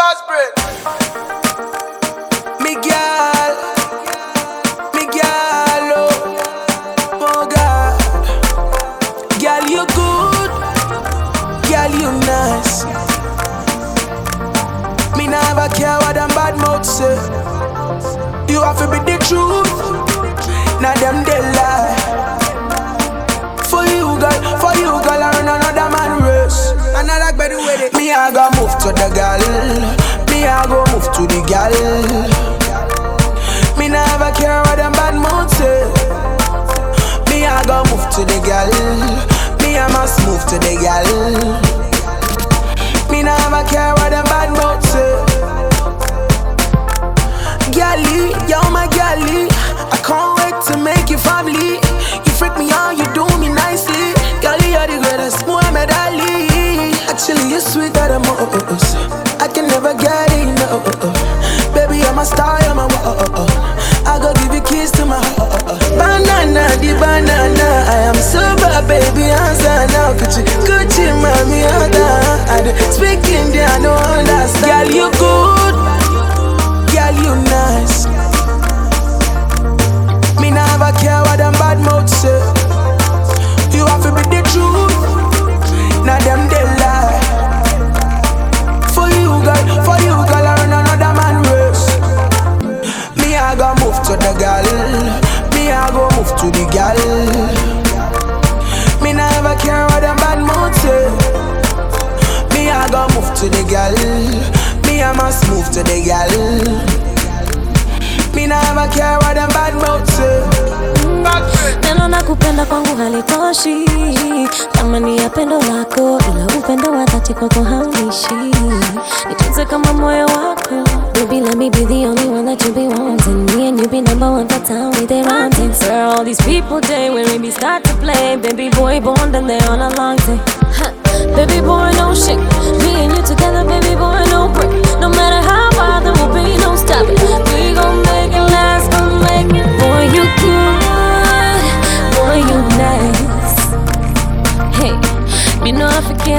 Me girl, me girl, oh, oh God, girl you good, girl you nice. Me never care what them bad mouth say. You have to be the truth, not them they lie. Girl. Me never care what them bad mouth say. Me I go move to the gal. Me I must move to the gal. Me never care what them bad mouth say. Gally, yo my gally. I can't wait to make you family. You freak me out, you do me nicely. Gally, you're the greatest Muhammad Ali. Actually, you're sweeter than most. I can never get enough. You good. Girl, you nice. Me never care what them bad mouth say. You have to be the truth. Now them they lie. For you, girl, for you, girl, I run another man race. Me I go move to the gal. Me I go move to the gal. Me never care what them bad mouth say. Me I go move to the gal. Me I must move to the gal. Me never care what them bad mouth say. Neno na kupenda kwangu halitoshi, thamani ya pendo lako, ila upendo wa dhati kwako hauishi. Nitunze kama moyo wako, baby, let me be the only one that you be wanting. Me and you be number one for town with their antics. Where all these people day when we start to play, baby boy born then they on a long day. Baby boy, no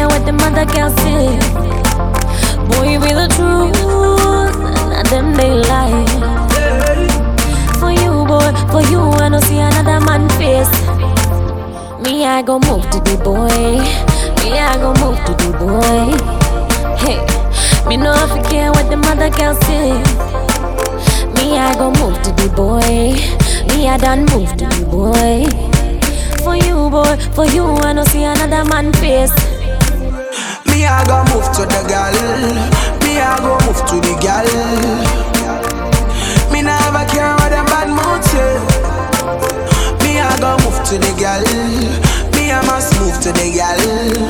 know I forget what the mother girls say. Boy, be the truth, and them they lie. For you, boy, for you, I don't see another man face. Me, I go move to the boy. Me, I go move to the boy. Hey, me know I forget what the mother girl say. Me, I go move to the boy. Me, I done move to the boy. For you, boy, for you, I don't see another man face. Me I go move to the gal. Me I go move to the gal. Me never care what them bad mouth say. Me I go move to the gal. Me I must move to the gal.